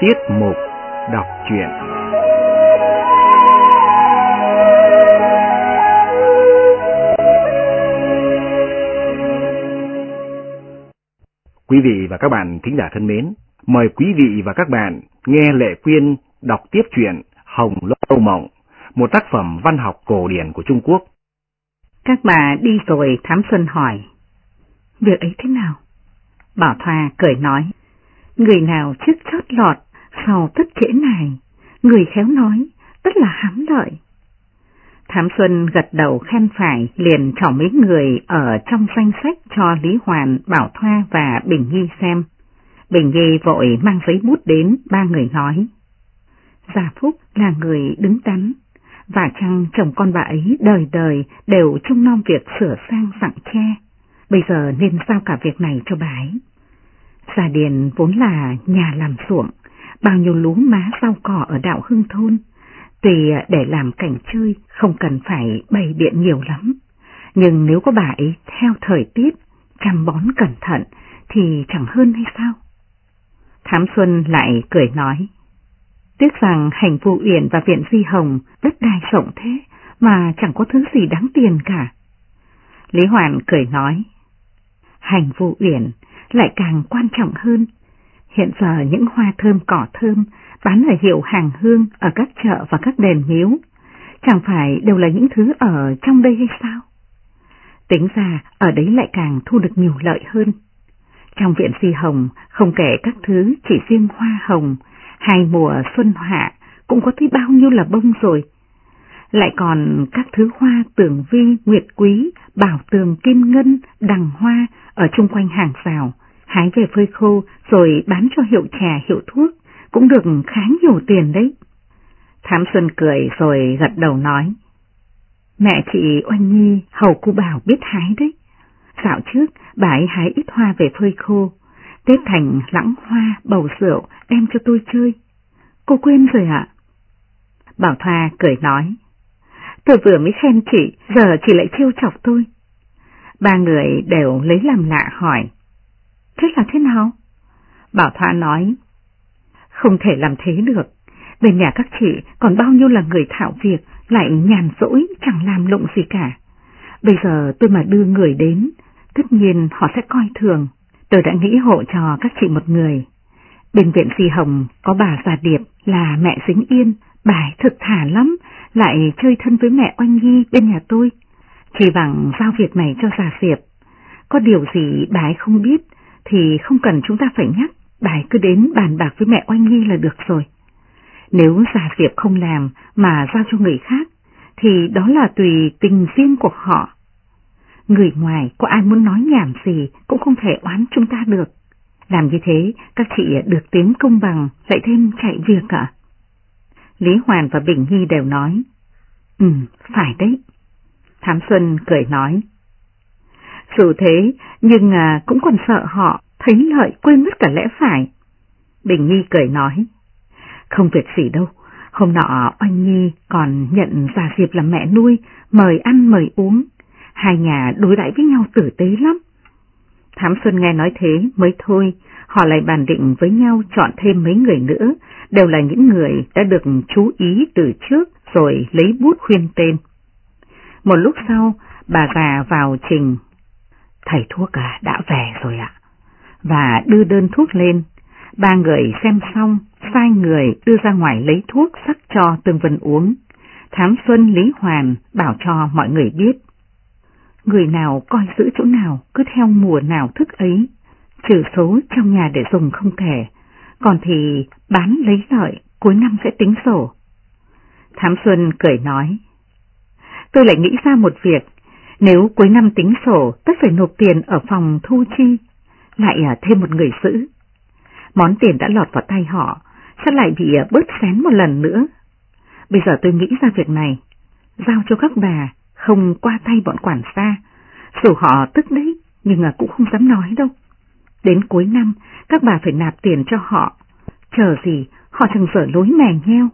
Tiết mục đọc truyện Quý vị và các bạn thính giả thân mến, mời quý vị và các bạn nghe Lệ Quyên đọc tiếp truyện Hồng Lâu Mộng, một tác phẩm văn học cổ điển của Trung Quốc. Các bà đi rồi Thám Xuân hỏi, việc ấy thế nào? Bảo Thoa cười nói, người nào trước chót lọt, sau tất trễ này, người khéo nói, tất là hám lợi. Thám Xuân gật đầu khen phải liền cho mấy người ở trong danh sách cho Lý Hoàn, Bảo Thoa và Bình Nhi xem. Bình Nhi vội mang giấy bút đến, ba người nói. Gia Phúc là người đứng đắn, và chăng chồng con bà ấy đời đời đều trông nom việc sửa sang dặn tre, bây giờ nên giao cả việc này cho bà ấy. Gia Điền vốn là nhà làm ruộng, bao nhiêu lúa má rau cỏ ở đạo hưng thôn, tùy à, để làm cảnh chơi không cần phải bày biện nhiều lắm, nhưng nếu có bà ấy theo thời tiết, chăm bón cẩn thận thì chẳng hơn hay sao? Thám Xuân lại cười nói, tiếc rằng hành vụ uyển và viện di hồng đất đai rộng thế mà chẳng có thứ gì đáng tiền cả. Lý Hoàn cười nói, hành vụ uyển lại càng quan trọng hơn. Hiện giờ những hoa thơm cỏ thơm bán ở hiệu hàng hương ở các chợ và các đền miếu, chẳng phải đều là những thứ ở trong đây hay sao? Tính ra ở đấy lại càng thu được nhiều lợi hơn. Trong viện si hồng không kể các thứ chỉ riêng hoa hồng, hai mùa xuân hạ cũng có thấy bao nhiêu là bông rồi. Lại còn các thứ hoa tường vi, nguyệt quý, bảo tường kim ngân, đằng hoa ở chung quanh hàng rào, hái về phơi khô rồi bán cho hiệu chè hiệu thuốc, cũng được khá nhiều tiền đấy. Thám Xuân cười rồi gật đầu nói. Mẹ chị Oanh Nhi hầu cô bảo biết hái đấy. Dạo trước bà ấy hái ít hoa về phơi khô, Tết thành lãng hoa bầu rượu đem cho tôi chơi. Cô quên rồi ạ? Bảo Thoa cười nói. Tôi vừa mới khen chị, giờ chị lại trêu chọc tôi. Ba người đều lấy làm lạ hỏi. Thế là thế nào? Bảo Thoa nói. Không thể làm thế được. Bên nhà các chị còn bao nhiêu là người thạo việc, lại nhàn rỗi chẳng làm lụng gì cả. Bây giờ tôi mà đưa người đến, tất nhiên họ sẽ coi thường. Tôi đã nghĩ hộ cho các chị một người. Bên viện Di Hồng có bà già Điệp là mẹ dính yên, bà ấy thực thả lắm, lại chơi thân với mẹ Oanh Nhi bên nhà tôi. Chỉ bằng giao việc này cho già Diệp. Có điều gì bà ấy không biết thì không cần chúng ta phải nhắc, bài cứ đến bàn bạc với mẹ Oanh Nhi là được rồi. Nếu già Diệp không làm mà giao cho người khác, thì đó là tùy tình riêng của họ. Người ngoài có ai muốn nói nhảm gì cũng không thể oán chúng ta được. Làm như thế, các chị được tiếng công bằng, lại thêm chạy việc ạ. Lý Hoàn và Bình Nhi đều nói. Ừ, phải đấy. Thám Xuân cười nói. Dù thế, nhưng à, cũng còn sợ họ thấy lợi quên mất cả lẽ phải. Bình Nhi cười nói. Không việc gì đâu, hôm nọ Oanh Nhi còn nhận già Diệp làm mẹ nuôi, mời ăn mời uống. Hai nhà đối đãi với nhau tử tế lắm. Thám Xuân nghe nói thế mới thôi, họ lại bàn định với nhau chọn thêm mấy người nữa, đều là những người đã được chú ý từ trước rồi lấy bút khuyên tên. Một lúc sau, bà già vào trình. Thầy thuốc à, đã về rồi ạ. Và đưa đơn thuốc lên. Ba người xem xong, sai người đưa ra ngoài lấy thuốc sắc cho Tương Vân uống. Thám Xuân Lý Hoàn bảo cho mọi người biết. Người nào coi giữ chỗ nào cứ theo mùa nào thức ấy, trừ số trong nhà để dùng không thể, còn thì bán lấy lợi, cuối năm sẽ tính sổ. Thám Xuân cười nói, tôi lại nghĩ ra một việc, nếu cuối năm tính sổ tất phải nộp tiền ở phòng thu chi, lại à, thêm một người giữ. Món tiền đã lọt vào tay họ, sẽ lại bị à, bớt xén một lần nữa. Bây giờ tôi nghĩ ra việc này, giao cho các bà, không qua tay bọn quản xa, dù họ tức đấy, nhưng à, cũng không dám nói đâu. Đến cuối năm, các bà phải nạp tiền cho họ, chờ gì họ chẳng dở lối mè nheo.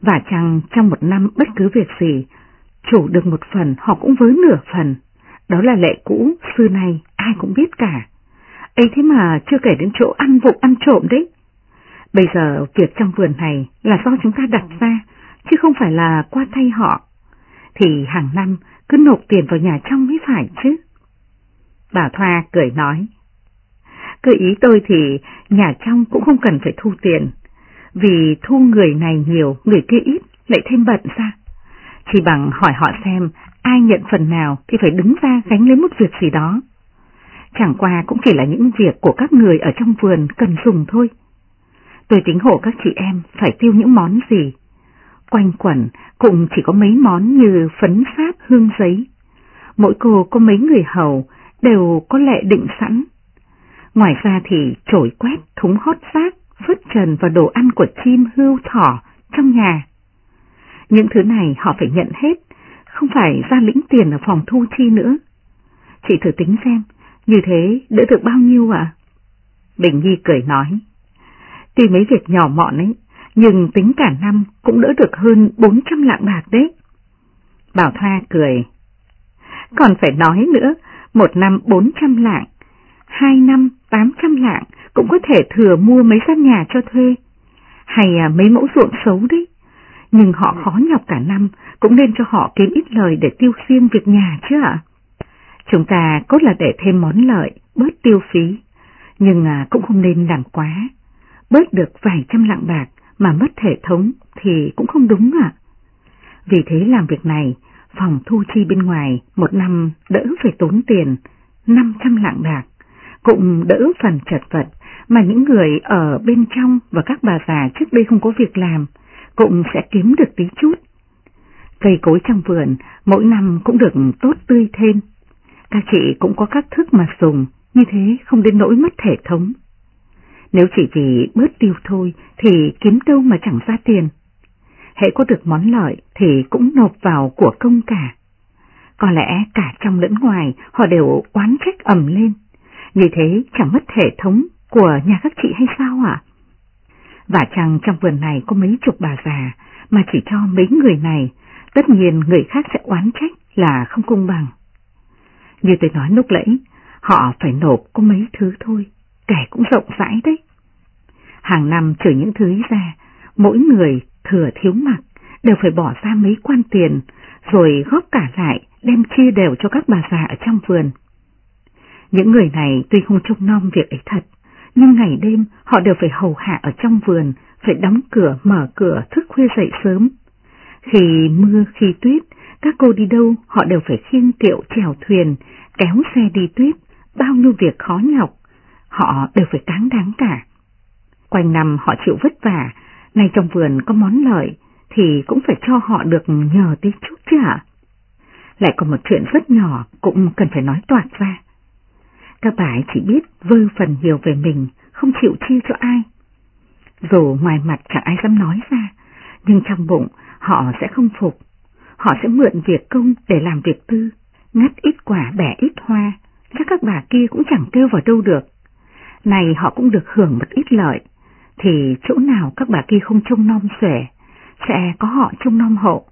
Và chẳng trong một năm bất cứ việc gì, chủ được một phần họ cũng với nửa phần. Đó là lệ cũ, xưa nay ai cũng biết cả. ấy thế mà chưa kể đến chỗ ăn vụ ăn trộm đấy. Bây giờ việc trong vườn này là do chúng ta đặt ra, chứ không phải là qua tay họ. Thì hàng năm cứ nộp tiền vào nhà trong mới phải chứ. Bà Thoa cười nói. Cứ ý tôi thì nhà trong cũng không cần phải thu tiền, vì thu người này nhiều, người kia ít, lại thêm bận ra. Chỉ bằng hỏi họ xem ai nhận phần nào thì phải đứng ra gánh lấy một việc gì đó. Chẳng qua cũng chỉ là những việc của các người ở trong vườn cần dùng thôi. Tôi tính hộ các chị em phải tiêu những món gì. Quanh quẩn cũng chỉ có mấy món như phấn sáp hương giấy. Mỗi cô có mấy người hầu đều có lệ định sẵn. Ngoài ra thì trổi quét, thúng hót xác, phớt trần và đồ ăn của chim hưu thỏ trong nhà. Những thứ này họ phải nhận hết, không phải ra lĩnh tiền ở phòng thu chi nữa. Chị thử tính xem, như thế đỡ được bao nhiêu ạ? Bình Nhi cười nói. Tuy mấy việc nhỏ mọn ấy, nhưng tính cả năm cũng đỡ được hơn 400 lạng bạc đấy. Bảo Thoa cười. Còn phải nói nữa, một năm 400 lạng, hai năm 800 lạng cũng có thể thừa mua mấy gian nhà cho thuê, hay à, mấy mẫu ruộng xấu đấy. Nhưng họ khó nhọc cả năm, cũng nên cho họ kiếm ít lời để tiêu xuyên việc nhà chứ ạ. Chúng ta cốt là để thêm món lợi, bớt tiêu phí, nhưng à, cũng không nên làm quá. Bớt được vài trăm lạng bạc mà mất hệ thống thì cũng không đúng ạ. Vì thế làm việc này, phòng thu chi bên ngoài một năm đỡ phải tốn tiền, 500 lạng bạc, cũng đỡ phần chật vật mà những người ở bên trong và các bà già trước đây không có việc làm, cũng sẽ kiếm được tí chút. Cây cối trong vườn mỗi năm cũng được tốt tươi thêm. Các chị cũng có các thức mà dùng, như thế không đến nỗi mất thể thống. Nếu chỉ vì bớt tiêu thôi thì kiếm đâu mà chẳng ra tiền. Hệ có được món lợi thì cũng nộp vào của công cả. Có lẽ cả trong lẫn ngoài họ đều oán trách ẩm lên. Như thế chẳng mất hệ thống của nhà các chị hay sao ạ? Và chẳng trong vườn này có mấy chục bà già mà chỉ cho mấy người này, tất nhiên người khác sẽ oán trách là không công bằng. Như tôi nói lúc nãy, họ phải nộp có mấy thứ thôi, kẻ cũng rộng rãi đấy. Hàng năm trừ những thứ ra, mỗi người thừa thiếu mặc đều phải bỏ ra mấy quan tiền, rồi góp cả lại đem chia đều cho các bà già ở trong vườn. Những người này tuy không trông nom việc ấy thật, nhưng ngày đêm họ đều phải hầu hạ ở trong vườn, phải đóng cửa, mở cửa, thức khuya dậy sớm. Khi mưa, khi tuyết, các cô đi đâu họ đều phải khiêng kiệu chèo thuyền, kéo xe đi tuyết, bao nhiêu việc khó nhọc, họ đều phải cáng đáng cả. Quanh năm họ chịu vất vả, nay trong vườn có món lợi thì cũng phải cho họ được nhờ tí chút chứ ạ. Lại còn một chuyện rất nhỏ cũng cần phải nói toạc ra. Các bà ấy chỉ biết vơ phần nhiều về mình, không chịu chia cho ai. Dù ngoài mặt chẳng ai dám nói ra, nhưng trong bụng họ sẽ không phục. Họ sẽ mượn việc công để làm việc tư, ngắt ít quả bẻ ít hoa, chắc các bà kia cũng chẳng kêu vào đâu được. Này họ cũng được hưởng một ít lợi, thì chỗ nào các bà kia không trông nom xuể, sẽ có họ trông nom hộ.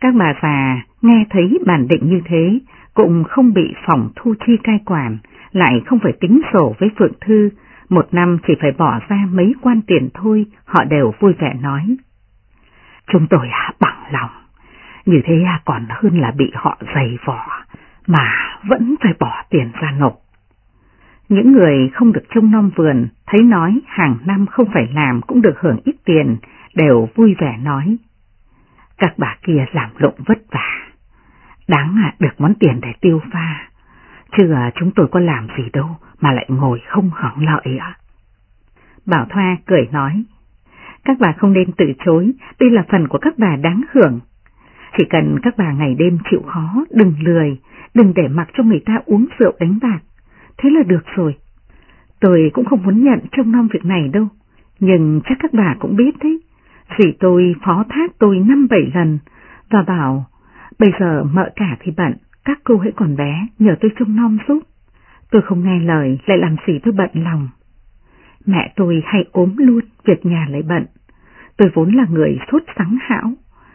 Các bà già nghe thấy bản định như thế, cũng không bị phòng thu chi cai quản, lại không phải tính sổ với Phượng Thư, một năm chỉ phải bỏ ra mấy quan tiền thôi, họ đều vui vẻ nói. Chúng tôi à, bằng lòng, như thế à, còn hơn là bị họ dày vỏ, mà vẫn phải bỏ tiền ra nộp. Những người không được trông nom vườn, thấy nói hàng năm không phải làm cũng được hưởng ít tiền, đều vui vẻ nói. Các bà kia làm lụng vất vả, đáng à, được món tiền để tiêu pha, chứ à, chúng tôi có làm gì đâu mà lại ngồi không hưởng lợi ạ. Bảo Thoa cười nói, các bà không nên từ chối, đây là phần của các bà đáng hưởng. Chỉ cần các bà ngày đêm chịu khó, đừng lười, đừng để mặc cho người ta uống rượu đánh bạc, thế là được rồi. Tôi cũng không muốn nhận trong năm việc này đâu, nhưng chắc các bà cũng biết đấy. Dì tôi phó thác tôi năm bảy lần và bảo bây giờ mợ cả thì bận, các cô hãy còn bé, nhờ tôi trông nom giúp. Tôi không nghe lời, lại làm gì tôi bận lòng. Mẹ tôi hay ốm luôn, việc nhà lại bận. Tôi vốn là người sốt sáng hão.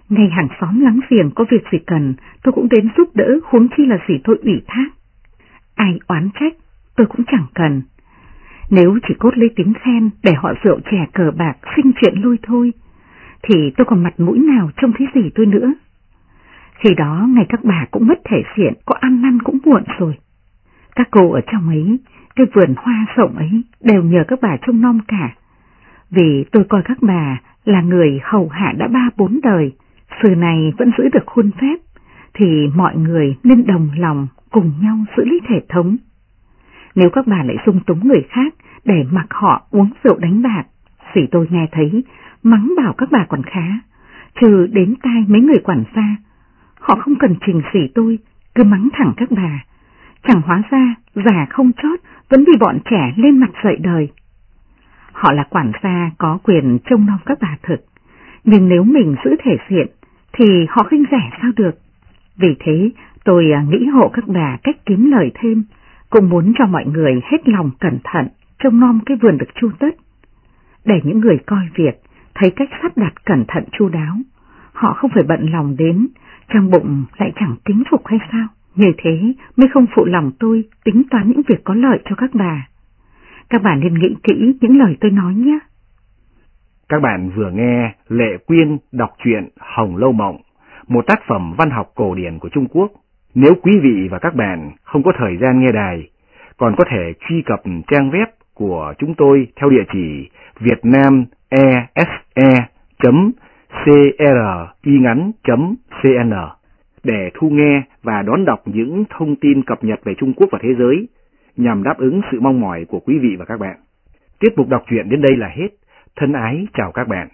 Ngay hàng xóm lắng giềng có việc gì cần, tôi cũng đến giúp đỡ huống chi là gì tôi ủy thác. Ai oán trách, tôi cũng chẳng cần. Nếu chỉ cốt lấy tiếng khen để họ rượu chè cờ bạc sinh chuyện lui thôi, thì tôi còn mặt mũi nào trông thấy gì tôi nữa. Khi đó ngày các bà cũng mất thể diện, có ăn năn cũng muộn rồi. Các cô ở trong ấy, cái vườn hoa rộng ấy đều nhờ các bà trông nom cả. Vì tôi coi các bà là người hầu hạ đã ba bốn đời, sự này vẫn giữ được khuôn phép, thì mọi người nên đồng lòng cùng nhau giữ lý thể thống. Nếu các bà lại dung túng người khác để mặc họ uống rượu đánh bạc, thì tôi nghe thấy mắng bảo các bà còn khá, trừ đến tai mấy người quản gia. Họ không cần trình sỉ tôi, cứ mắng thẳng các bà. Chẳng hóa ra, già không chót, vẫn bị bọn trẻ lên mặt dậy đời. Họ là quản gia có quyền trông nom các bà thực, nhưng nếu mình giữ thể diện, thì họ khinh rẻ sao được. Vì thế, tôi à, nghĩ hộ các bà cách kiếm lời thêm, cũng muốn cho mọi người hết lòng cẩn thận, trông nom cái vườn được chu tất. Để những người coi việc, thấy cách sắp đặt cẩn thận chu đáo, họ không phải bận lòng đến, trong bụng lại chẳng kính phục hay sao. Như thế mới không phụ lòng tôi tính toán những việc có lợi cho các bà. Các bạn nên nghĩ kỹ những lời tôi nói nhé. Các bạn vừa nghe Lệ Quyên đọc truyện Hồng Lâu Mộng, một tác phẩm văn học cổ điển của Trung Quốc. Nếu quý vị và các bạn không có thời gian nghe đài, còn có thể truy cập trang web của chúng tôi theo địa chỉ vietnamese.com vietnamese.cringắn.cn để thu nghe và đón đọc những thông tin cập nhật về Trung Quốc và thế giới nhằm đáp ứng sự mong mỏi của quý vị và các bạn. Tiếp mục đọc truyện đến đây là hết. Thân ái chào các bạn.